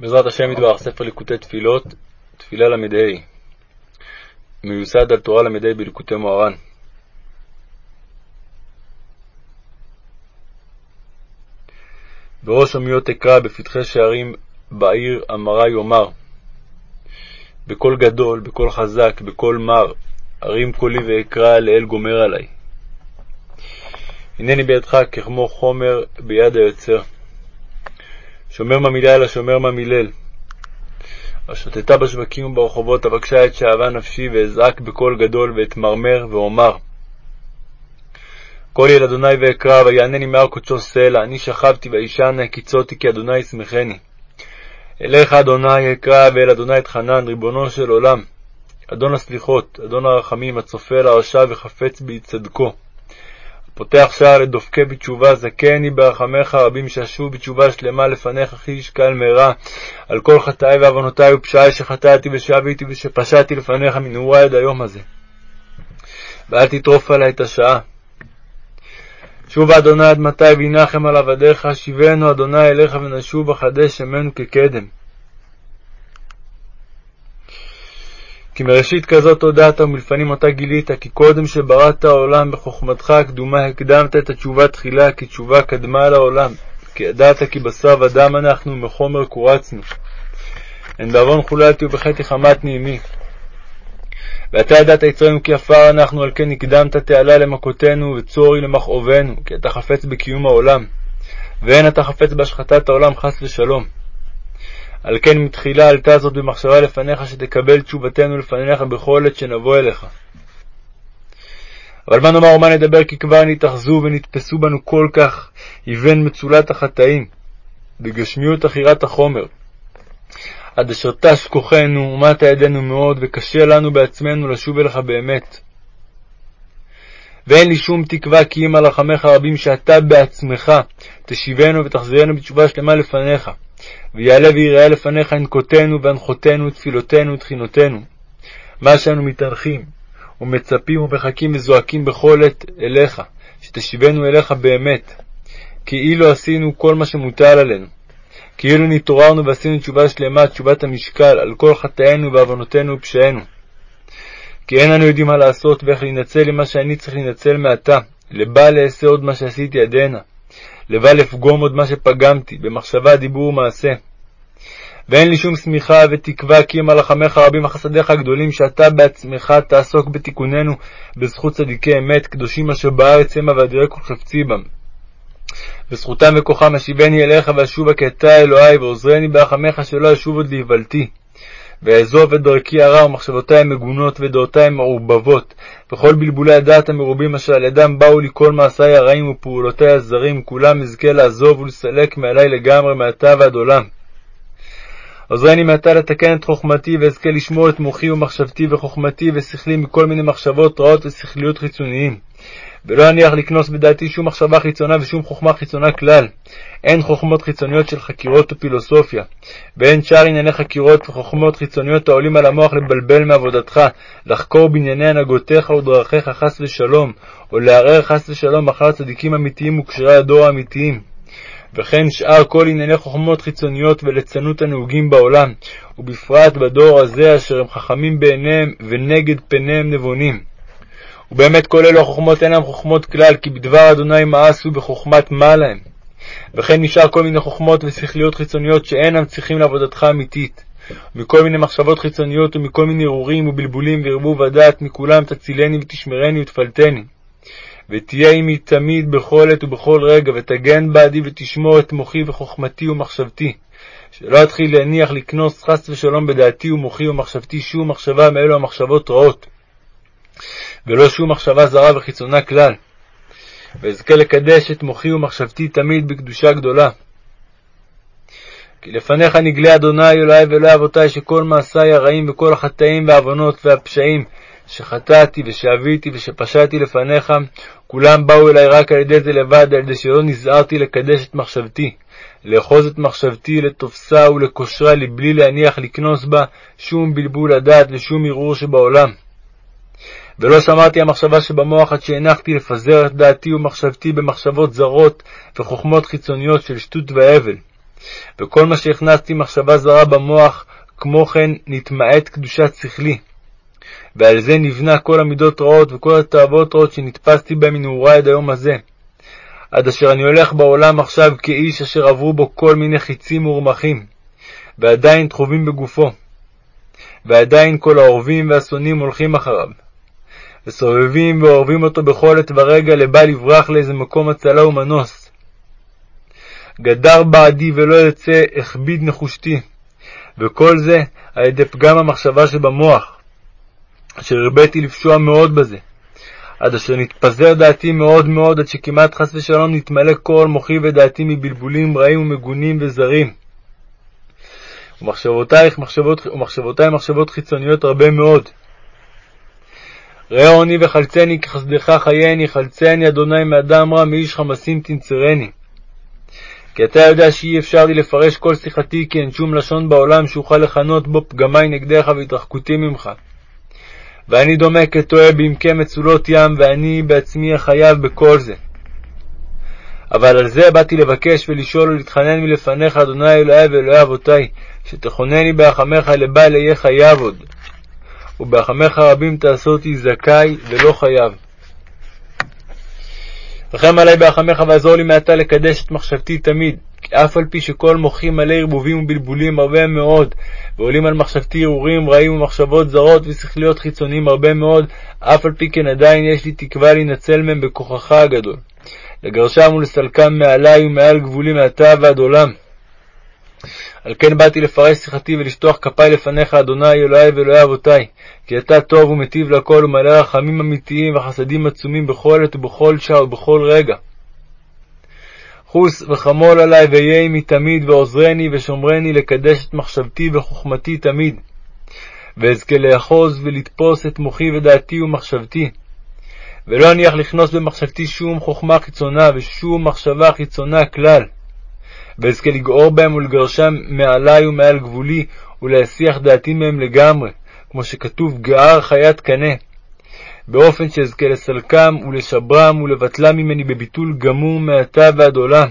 בעזרת השם יתברך ספר ליקוטי תפילות, תפילה ל"ה, מיוסד על תורה ל"ה בליקוטי מוהר"ן. בראש אומיות אקרא בפתחי שערים בעיר אמרה יאמר בקול גדול, בקול חזק, בקול מר, ארים קולי ואקרא לאל גומר עלי. הנני בידך ככמו חומר ביד היוצר. שומר ממילה אלא שומר ממילל. השוטטה בשווקים וברחובות, אבקשה את שאהבה נפשי, ואזעק בקול גדול, ואתמרמר, ואומר. קול אל אדוני ואקרא, ויענני מהר קדשו סלע, אני שכבתי וישנה, קיצותי, כי אדוני ישמחני. אליך אדוני אקרא, ואל אדוני אתחנן, ריבונו של עולם. אדון הסליחות, אדון הרחמים, הצופה לרשע וחפץ צדקו. פותח שער לדופקי בתשובה, זכני ברחמך רבים שאשוב בתשובה שלמה לפניך חיש קל מהרה על כל חטאי ועוונותי ופשעי שחטאתי ושביתי ושפשעתי לפניך מנעורי עד היום הזה. ואל תטרוף עלי את השעה. שובה אדוני עד מתי וינחם על עבדיך, שיבנו אדוני אליך ונשוב וחדש שמנו כקדם. כי מראשית כזאת הודעת ומלפנים אותה גילית, כי קודם שבראת העולם בחוכמתך הקדומה הקדמת את התשובה תחילה, כי תשובה קדמה לעולם. כי ידעת כי בשר ודם אנחנו ומחומר קורצנו. הן בעוון חוללתי ובחטא חמתני עמי. ואתה ידעת יצרנו כי עפר אנחנו, על כן הקדמת תעלה למכותנו וצורי למכאובנו, כי אתה חפץ בקיום העולם. ואין אתה חפץ בהשחתת העולם חס ושלום. על כן מתחילה עלתה זאת במחשבה לפניך, שתקבל תשובתנו לפניך בכל עת שנבוא אליך. אבל מה נאמר ומה נדבר, כי כבר נתאחזו ונתפסו בנו כל כך אבן מצולת החטאים, בגשמיות עכירת החומר. עד אשר תש כוחנו ומטה ידינו מאוד, וקשה לנו בעצמנו לשוב אליך באמת. ואין לי שום תקווה כי אם על רחמך הרבים שאתה בעצמך תשיבנו ותחזירנו בתשובה שלמה לפניך. ויעלה ויראה לפניך ינקותינו והנחותינו ותפילותינו ותחינותינו. מה שאנו מתארחים ומצפים ומחכים וזועקים בכל עת אליך, שתשיבנו אליך באמת. כאילו עשינו כל מה שמוטל עלינו. כאילו נתעוררנו ועשינו תשובה שלמה, תשובת המשקל, על כל חטאינו ועוונותינו ופשעינו. כי אין אנו יודעים מה לעשות ואיך להינצל למה שאני צריך להינצל מעתה, לבל אעשה עוד מה שעשיתי עדנה. לבל לפגום עוד מה שפגמתי, במחשבה, דיבור ומעשה. ואין לי שום שמיכה ותקווה כי אם הלחמך רבים וחסדיך הגדולים, שאתה בעצמך תעסוק בתיקוננו בזכות צדיקי אמת, קדושים אשר בארץ המה ואדירי כל חפצי בם. בזכותם וכוחם אשיבני אליך ואשובה כי אתה אלוהי, ועוזרני ברחמך שלא אשוב עוד להיוולתי. ואעזוב את דרכי הרע ומחשבותי המגונות ודעותי המעורבבות, וכל בלבולי הדעת המרובים אשר על ידם באו לי כל מעשי הרעים ופעולותי הזרים, כולם אזכה לעזוב ולסלק מעלי לגמרי מעתה ועד עולם. עוזרני מעתה לתקן את חוכמתי, ואזכה לשמור את מוחי ומחשבתי וחוכמתי ושכלי מכל מיני מחשבות רעות ושכליות חיצוניים. ולא אניח לקנוס בדעתי שום מחשבה חיצונה ושום חוכמה חיצונה כלל. אין חוכמות חיצוניות של חקירות ופילוסופיה, ואין שאר ענייני חקירות וחוכמות חיצוניות העולים על המוח לבלבל מעבודתך, לחקור בענייני הנהגותיך ודרכיך חס ושלום, או לערער חס ושלום אחר צדיקים אמיתיים וקשרי הדור האמיתיים. וכן שאר כל ענייני חוכמות חיצוניות וליצנות הנהוגים בעולם, ובפרט בדור הזה אשר הם חכמים בעיניהם ונגד פניהם נבונים. ובאמת כל אלו החוכמות אינן חוכמות כלל, כי בדבר אדוני מאסו בחוכמת מה להם. וכן נשאר כל מיני חוכמות ושכליות חיצוניות שאינם צריכים לעבודתך אמיתית. מכל מיני מחשבות חיצוניות ומכל מיני ערעורים ובלבולים וערבוב הדעת, מכולם תצילני ותשמרני ותפלטני. ותהיה עמי תמיד בכל עת ובכל רגע, ותגן בעדי ותשמור את מוחי וחוכמתי ומחשבתי. שלא אתחיל להניח לקנוס חס ושלום בדעתי ומוחי ומחשבתי שום מחשבה מאלו המחשבות רעות. ולא שום מחשבה זרה וחיצונה כלל. ואזכה לקדש את מוחי ומחשבתי תמיד בקדושה גדולה. כי לפניך נגלה אדוני אלוהי ואלוהי אבותי שכל מעשיי הרעים וכל החטאים והעוונות והפשעים שחטאתי ושאביתי ושפשעתי לפניך, כולם באו אלי רק על ידי זה לבד, על ידי שלא נזהרתי לקדש את מחשבתי, לאחוז את מחשבתי, לתופסה ולקושרה לבלי להניח לקנוס בה שום בלבול הדעת ושום ערעור שבעולם. ולא שמרתי המחשבה שבמוח עד שהנחתי לפזר את דעתי ומחשבתי במחשבות זרות וחוכמות חיצוניות של שטות והבל. וכל מה שהכנסתי מחשבה זרה במוח, כמו כן נתמעט קדושת שכלי. ועל זה נבנה כל המידות רעות וכל התאוות רעות שנתפסתי בהן מנעורי עד היום הזה. עד אשר אני הולך בעולם עכשיו כאיש אשר עברו בו כל מיני חיצים ורמחים, ועדיין תחובים בגופו. ועדיין כל האורבים והשונאים הולכים אחריו. וסובבים ואורבים אותו בכל עת ורגע לבל יברח לאיזה מקום הצלה ומנוס. גדר בעדי ולא יוצא, הכביד נחושתי. וכל זה על ידי פגם המחשבה שבמוח, אשר הרביתי לפשוע מאוד בזה, עד אשר נתפזר דעתי מאוד מאוד, עד שכמעט חס ושלום נתמלא כל מוחי ודעתי מבלבולים רעים ומגונים וזרים. ומחשבותייך מחשבות, ומחשבותי מחשבות חיצוניות הרבה מאוד. ראה עוני וחלצני כחסדך חייני, חלצני אדוני מאדם רע, מאיש חמסים תנצרני. כי אתה יודע שאי אפשר לי לפרש כל שיחתי, כי אין שום לשון בעולם שאוכל לכנות בו פגמי נגדך והתרחקותי ממך. ואני דומה כטועה בעמקי מצולות ים, ואני בעצמי החייב בכל זה. אבל על זה באתי לבקש ולשאול ולהתחנן מלפניך, אדוני אלוהי ואלוהי אבותי, שתכונני ברחמך לבל אהיה חייב עוד. וברחמך רבים תעשו אותי זכאי ולא חייב. רחם עלי ברחמך ועזור לי מעתה לקדש את מחשבתי תמיד, כי אף על פי שכל מוחי מלא ערבובים ובלבולים הרבה מאוד, ועולים על מחשבתי הרהורים רעים ומחשבות זרות ושכליות חיצוניים הרבה מאוד, אף על פי כן עדיין יש לי תקווה להינצל מהם בכוחך הגדול. לגרשם ולסלקם מעלי ומעל גבולי מעתה ועד עולם. על כן באתי לפרש שיחתי ולשטוח כפיי לפניך, אדוני אלוהי ואלוהי אבותי, כי אתה טוב ומטיב לכל ומלא רחמים אמיתיים וחסדים עצומים בכל עת ובכל שעה ובכל רגע. חוס וחמול עלי ואהיה עמי תמיד, ועוזרני ושומרני לקדש את מחשבתי וחוכמתי תמיד. ואזכה לאחוז ולתפוס את מוחי ודעתי ומחשבתי. ולא אניח לכנוס במחשבתי שום חוכמה חיצונה ושום מחשבה חיצונה כלל. ואזכה לגעור בהם ולגרשם מעלי ומעל גבולי, ולהסיח דעתי מהם לגמרי, כמו שכתוב גער חיית קנה. באופן שאזכה לסלקם ולשברם ולבטלם ממני בביטול גמור מעתה ועד עולם.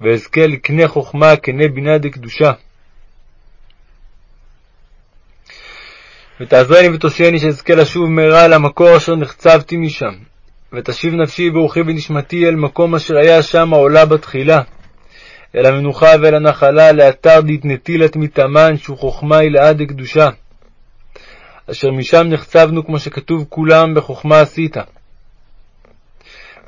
ואזכה לקנה חוכמה כנה בינה דקדושה. ותעזרני ותושעני שאזכה לשוב מהרה למקור אשר נחצבתי משם, ותשיב נפשי ורוחי ונשמתי אל מקום אשר היה שם העולה בתחילה, אל המנוחה ואל הנחלה, לאתר דתנתילת מטעמן, שהוא חוכמה היא לעד. אשר משם נחצבנו, כמו שכתוב כולם, בחוכמה עשית.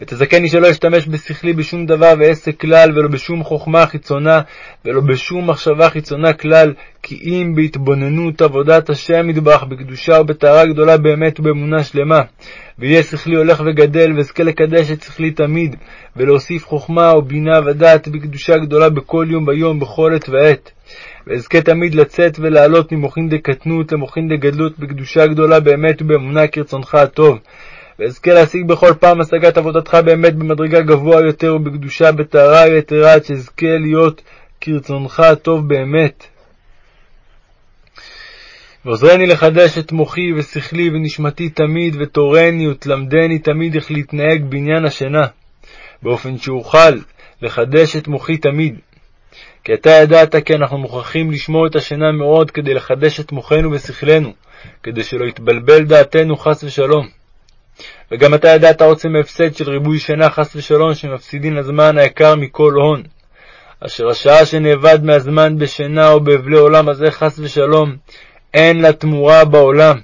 ותזכני שלא אשתמש בשכלי בשום דבר ועסק כלל, ולא בשום חוכמה חיצונה, ולא בשום מחשבה חיצונה כלל, כי אם בהתבוננות עבודת השם ידבח בקדושה ובטהרה גדולה באמת ובאמונה שלמה. ויהיה שכלי הולך וגדל, ואזכה לקדש את שכלי תמיד, ולהוסיף חוכמה ובינה ודעת בקדושה גדולה בכל יום ביום, בכל עת ועת. ואזכה תמיד לצאת ולעלות ממוחין דקטנות למוחין דגדלות בקדושה גדולה באמת ובאמונה כרצונך הטוב. ואזכה להשיג בכל פעם השגת עבודתך באמת במדרגה גבוה יותר ובקדושה בטהרה יתרה, עד שאזכה להיות כרצונך הטוב באמת. ועוזרני לחדש את מוחי ושכלי ונשמתי תמיד, ותורני ותלמדני תמיד איך להתנהג בעניין השינה, באופן שאוכל לחדש את מוחי תמיד. כי אתה ידעת כי אנחנו מוכרחים לשמור את השינה מאוד כדי לחדש את מוחנו ושכלנו, כדי שלא יתבלבל דעתנו חס ושלום. וגם אתה ידעת עוצם ההפסד של ריבוי שינה חס ושלום שמפסידין לזמן היקר מכל הון. אשר השעה שנאבד מהזמן בשינה או באבלי עולם הזה חס ושלום, אין לה תמורה בעולם.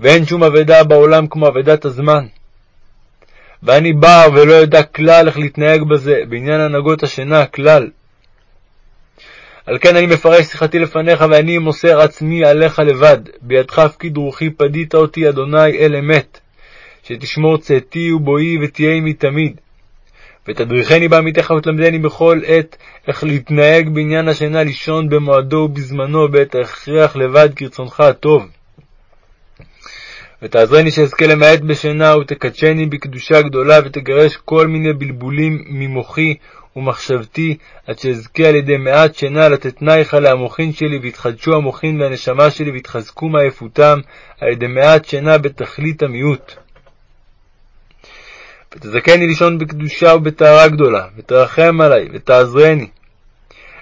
ואין שום אבדה בעולם כמו אבדת הזמן. ואני בר ולא יודע כלל איך להתנהג בזה, בעניין הנהגות השינה כלל. על כן אני מפרש שיחתי לפניך, ואני מוסר עצמי עליך לבד. בידך הפקיד רוחי, פדית אותי, אדוני, אל אמת. שתשמור צאתי ובואי ותהיה עמי תמיד. ותדריכני בעמיתך ותלמדני בכל עת איך להתנהג בעניין השינה לישון במועדו ובזמנו בעת ההכרח לבד כרצונך הטוב. ותעזרני שאזכה למעט בשינה ותקדשני בקדושה גדולה ותגרש כל מיני בלבולים ממוחי ומחשבתי עד שאזכה על ידי מעט שינה לתת תנייך להמוחין שלי ויתחדשו המוחין והנשמה שלי ויתחזקו מעייפותם על ידי מעט שינה בתכלית המיעוט. ותזכני לישון בקדושה ובטהרה גדולה, ותרחם עלי, ותעזרני,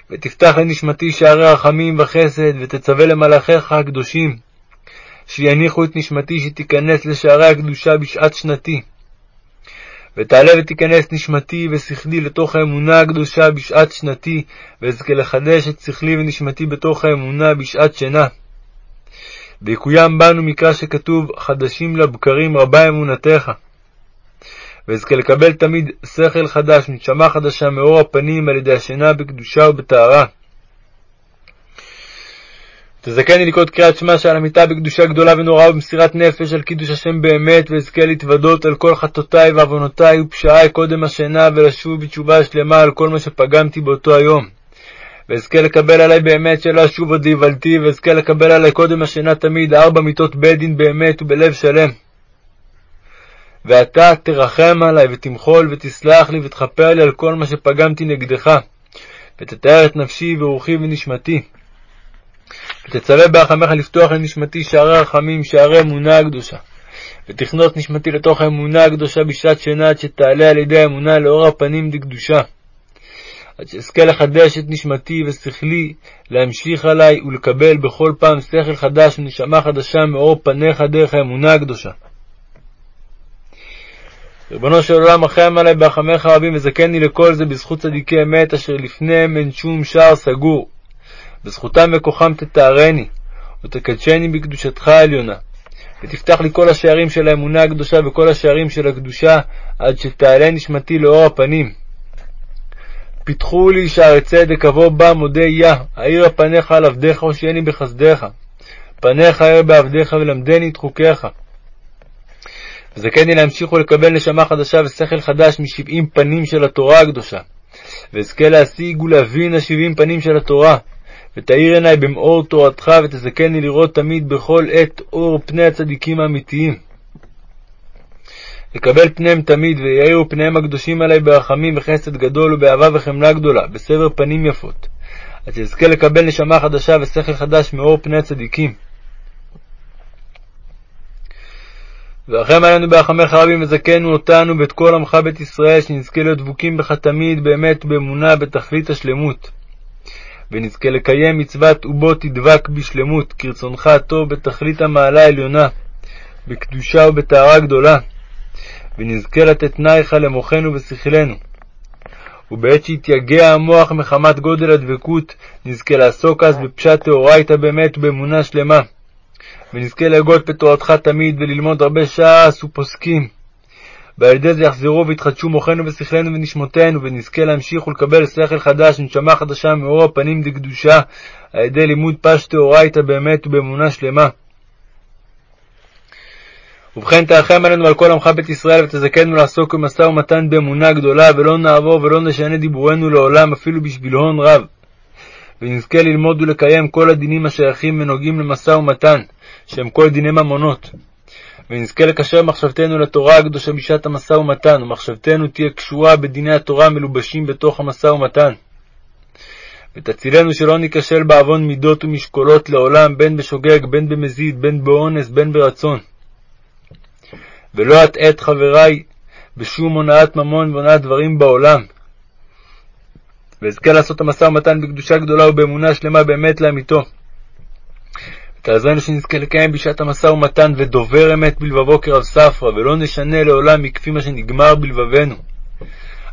ותפתח לנשמתי שערי רחמים וחסד, ותצווה למלאכיך הקדושים, שיניחו את נשמתי שתיכנס לשערי הקדושה בשעת שנתי. ותעלה ותיכנס נשמתי ושכלי לתוך האמונה הקדושה בשעת שנתי, ואזכה לחדש את שכלי ונשמתי בתוך האמונה בשעת שינה. ויקוים בנו מקרא שכתוב, חדשים לבקרים רבה אמונתך. ואזכה לקבל תמיד שכל חדש, נשמה חדשה מאור הפנים על ידי השינה בקדושה ובטהרה. תזכני לקרוא קריאת שמע שעל המיטה בקדושה גדולה ונוראה ובמסירת נפש על קידוש השם באמת, ואזכה להתוודות על כל חטאותי ועוונותי ופשעי קודם השינה, ולשוב בתשובה שלמה על כל מה שפגמתי באותו היום. ואזכה לקבל עלי באמת שלא אשוב עוד להיוולתי, ואזכה לקבל עלי קודם השינה תמיד ארבע מיתות בית דין באמת ובלב שלם. ואתה תרחם עלי ותמחול ותסלח לי ותכפר לי על כל מה שפגמתי נגדך, ותתאר את נפשי ורוחי ונשמתי. ותצווה ברחמך לפתוח לנשמתי שערי רחמים, שערי אמונה הקדושה. ותכנות נשמתי לתוך האמונה הקדושה בשעת שינה, עד שתעלה על ידי האמונה לאור הפנים דקדושה. עד שאזכה לחדש את נשמתי ושכלי, להמשיך עלי ולקבל בכל פעם שכל חדש ונשמה חדשה מאור פניך דרך האמונה הקדושה. ריבונו של עולם, רחם עלי ברחמך רבים וזכני לכל זה בזכות צדיקי אמת, אשר לפניהם אין שום שער סגור. בזכותם וכוחם תתארני, ותקדשני בקדושתך העליונה. ותפתח לי כל השערים של האמונה הקדושה וכל השערים של הקדושה, עד שתעלה נשמתי לאור הפנים. פיתחו לי שערי צדק, אבוא בה מודה יה, האירה פניך על עבדיך הושיעני בחסדיך. פניך אראה בעבדיך ולמדני את חוקיך. וזכני להמשיך ולקבל נשמה חדשה ושכל חדש משבעים פנים של התורה הקדושה. ואזכה להשיג ולהבין השבעים פנים של התורה, ותאיר עיני במאור תורתך, ותזכני לראות תמיד בכל עת אור פני הצדיקים האמיתיים. לקבל פניהם תמיד, ויאירו פניהם הקדושים עלי ברחמים וחסד גדול ובאהבה וחמלה גדולה, בסבר פנים יפות, עד שאזכה לקבל נשמה חדשה ושכל חדש מאור פני הצדיקים. ורחם עלינו ברחמך רבים וזכנו אותנו ואת כל עמך בית ישראל, שנזכה להיות דבוקים בך תמיד, באמת ובאמונה, בתכלית השלמות. ונזכה לקיים מצוות ובו תדבק בשלמות, כרצונך הטוב בתכלית המעלה העליונה, בקדושה ובטהרה גדולה. ונזכה לתת תנייך למוחנו ושכלנו. ובעת שיתייגע המוח מחמת גודל הדבקות, נזכה לעסוק אז בפשט טהורייתא באמת ובאמונה שלמה. ונזכה להגות בתורתך תמיד, וללמוד הרבה ש"ס ופוסקים. ועל ידי זה יחזרו ויתחדשו מוחנו ושכלנו ונשמותינו, ונזכה להמשיך ולקבל שכל חדש, נשמה חדשה מאור הפנים דקדושה, על ידי לימוד פש טהורייתא באמת ובאמונה שלמה. ובכן תרחם עלינו ועל כל עמך בית ישראל, ותזכנו לעסוק במשא ומתן באמונה גדולה, ולא נעבור ולא נשנה דיבורנו לעולם, אפילו בשביל הון רב. ונזכה ללמוד ולקיים כל הדינים השייכים ונוגעים למשא ומתן, שהם כל דיני ממונות. ונזכה לקשר מחשבתנו לתורה הקדושה בשעת המשא ומתן, ומחשבתנו תהיה קשורה בדיני התורה המלובשים בתוך המשא ומתן. ותצילנו שלא ניכשל בעוון מידות ומשקולות לעולם, בין בשוגג, בין במזיד, בין באונס, בין ברצון. ולא אטעה את חברי בשום הונאת ממון והונאת דברים בעולם. ואזכה לעשות המשא ומתן בקדושה גדולה ובאמונה שלמה באמת לאמיתו. תעזרנו שנזכה לקיים בשעת המשא ומתן ודובר אמת בלבבו כרב ספרא, ולא נשנה לעולם מכפי מה שנגמר בלבבנו.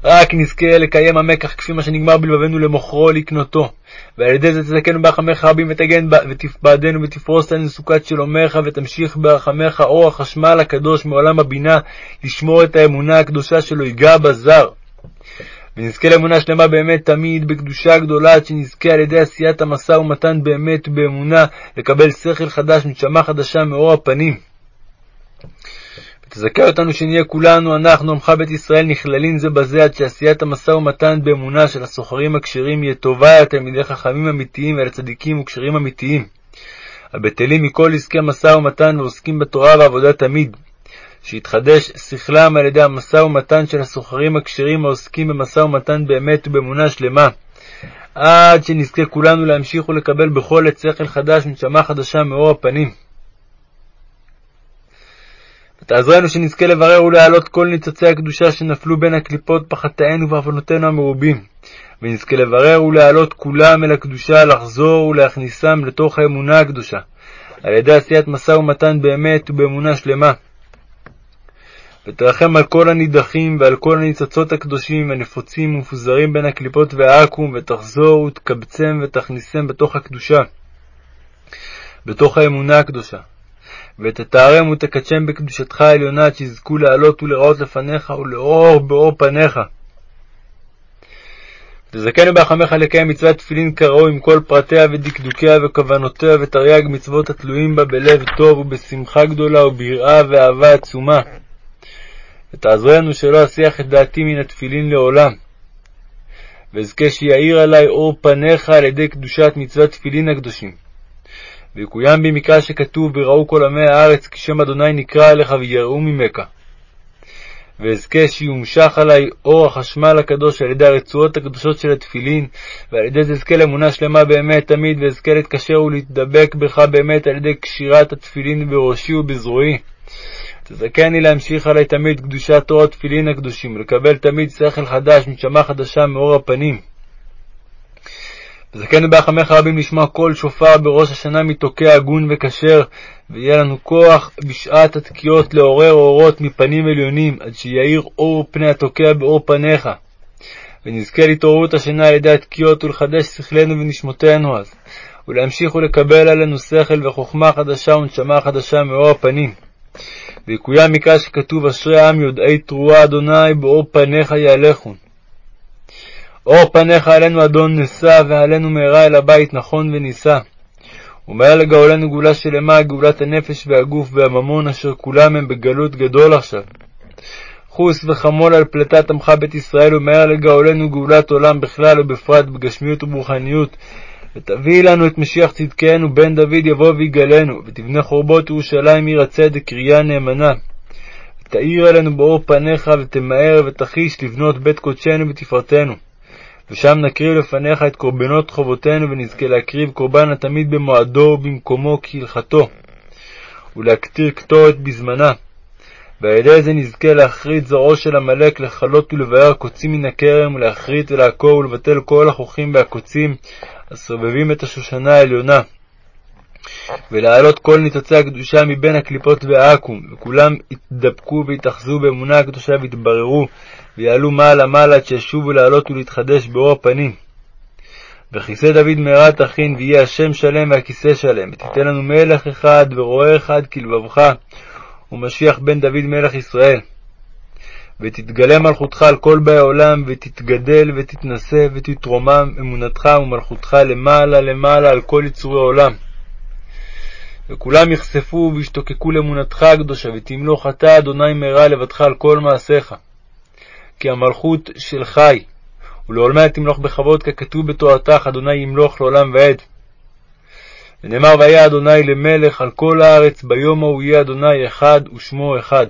רק נזכה לקיים המקח כפי מה שנגמר בלבבנו למוכרו לקנותו. ועל ידי זה תזכנו ברחמך רבים ותגן בעדנו ותפרוס עלינו סוכת שלומך ותמשיך ברחמך אור החשמל הקדוש מעולם הבינה לשמור את האמונה הקדושה שלא ייגע בזר. ונזכה לאמונה שלמה באמת תמיד בקדושה גדולה, עד שנזכה על ידי עשיית המשא ומתן באמת ובאמונה לקבל שכל חדש, נשמה חדשה מאור הפנים. ותזכה אותנו שנהיה כולנו, אנחנו, עמך בית ישראל, נכללים זה בזה, עד שעשיית המשא ומתן באמונה של הסוחרים הכשרים יהיה טובה יותר מידי חכמים אמיתיים ולצדיקים וכשרים אמיתיים. הבטלים מכל עסקי משא ומתן ועוסקים בתורה ועבודה תמיד. שיתחדש שכלם על ידי המשא ומתן של הסוחרים הכשרים העוסקים במשא ומתן באמת ובאמונה שלמה, עד שנזכה כולנו להמשיך ולקבל בכל עת שכל חדש ונשמה חדשה מאור הפנים. ותעזרנו שנזכה לברר ולהעלות כל ניצוצי הקדושה שנפלו בין הקליפות בחטאינו ועוונותינו המרובים, ונזכה לברר ולהעלות כולם אל הקדושה, לחזור ולהכניסם לתוך האמונה הקדושה, על ידי עשיית משא ומתן באמת ובאמונה שלמה. ותרחם על כל הנידחים ועל כל הניצוצות הקדושים הנפוצים ומפוזרים בין הקליפות והעכו"ם, ותחזור ותקבצם ותכניסם בתוך הקדושה, בתוך האמונה הקדושה. ותתארם ותקדשם בקדושתך העליונה, עד שיזכו לעלות ולראות לפניך ולאור באור פניך. ותזכנו בהחמך לקיים מצוות תפילין כראוי עם כל פרטיה ודקדוקיה וכוונותיה ותרי"ג מצוות התלויים בה בלב טוב ובשמחה גדולה וביראה ואהבה עצומה. ותעזרנו שלא אסיח את דעתי מן התפילין לעולם. ואזכה שיאיר עלי אור פניך על ידי קדושת מצוות תפילין הקדושים. ויקוים בי מקרא שכתוב וראו כל עמי הארץ כי שם אדוני נקרא אליך ויראו ממך. ואזכה שיומשך עלי אור החשמל הקדוש על ידי הרצועות הקדושות של התפילין, ועל ידי זה אזכה לאמונה שלמה באמת תמיד, ואזכה להתקשר ולהתדבק בך באמת על ידי קשירת התפילין בראשי ובזרועי. תזכני להמשיך עלי תמיד קדושת אור התפילין הקדושים, ולקבל תמיד שכל חדש, נשמה חדשה מאור הפנים. וזכנו בהחמך רבים לשמוע קול שופר בראש השנה מתוקע הגון וכשר, ויהיה לנו כוח בשעת התקיעות לעורר אורות מפנים עליונים, עד שיאיר אור פני התוקע באור פניך. ונזכה להתעוררות השינה על ידי התקיעות ולחדש שכלנו ונשמותינו אז, ולהמשיך ולקבל עלינו שכל וחוכמה חדשה ונשמה חדשה מאור הפנים. ויקוים מקרא שכתוב אשרי העם יודעי תרועה אדוני באור פניך יהלכון. אור פניך עלינו אדון נשא, ועלינו מהרה אל הבית נכון ונישא. ומהר לגאולנו גאולה שלמה, גאולת הנפש והגוף והממון, אשר כולם הם בגלות גדול עכשיו. חוס וחמול על פלטת עמך בית ישראל, ומהר לגאולנו גאולת עולם בכלל ובפרט בגשמיות וברוחניות. ותביא לנו את משיח צדקנו, בן דוד יבוא ויגלנו, ותבנה חורבות ירושלים עיר הצדק, קריאה נאמנה. ותאיר עלינו באור פניך, ותמהר ותחיש לבנות בית קודשנו ותפארתנו. ושם נקריב לפניך את קורבנות חובותינו, ונזכה להקריב קורבן התמיד במועדו ובמקומו כהלכתו, ולהקטיר קטורת בזמנה. ועל ידי זה נזכה להכרית זרעו של עמלק, לכלות ולבאר הקוצים מן הכרם, ולהכרית ולעקור ולבטל כל החוכים והקוצים הסובבים את השושנה העליונה. ולהעלות כל ניצוצי הקדושה מבין הקליפות והעכו"ם, וכולם יתדבקו ויתאחזו באמונה הקדושה ויתבררו, ויעלו מעלה-מעלה עד שישובו לעלות ולהתחדש באור הפנים. וכיסא דוד מהרה תכין, ויהיה השם שלם והכיסא שלם, ותיתן לנו מלך אחד ורועה אחד כלבבך, ומשיח בן דוד מלך ישראל. ותתגלה מלכותך על כל באי העולם, ותתגדל ותתנשא ותתרומם אמונתך ומלכותך למעלה למעלה על כל יצורי העולם. וכולם יחשפו וישתוקקו לאמונתך הקדושה, ותמלוך אתה, אדוני מהרה לבדך על כל מעשיך. כי המלכות שלך היא, ולעולמי תמלוך בכבוד, ככתוב בתורתך, אדוני ימלוך לעולם ועד. ונאמר, והיה אדוני למלך על כל הארץ, ביום ההוא יהיה אדוני אחד ושמו אחד.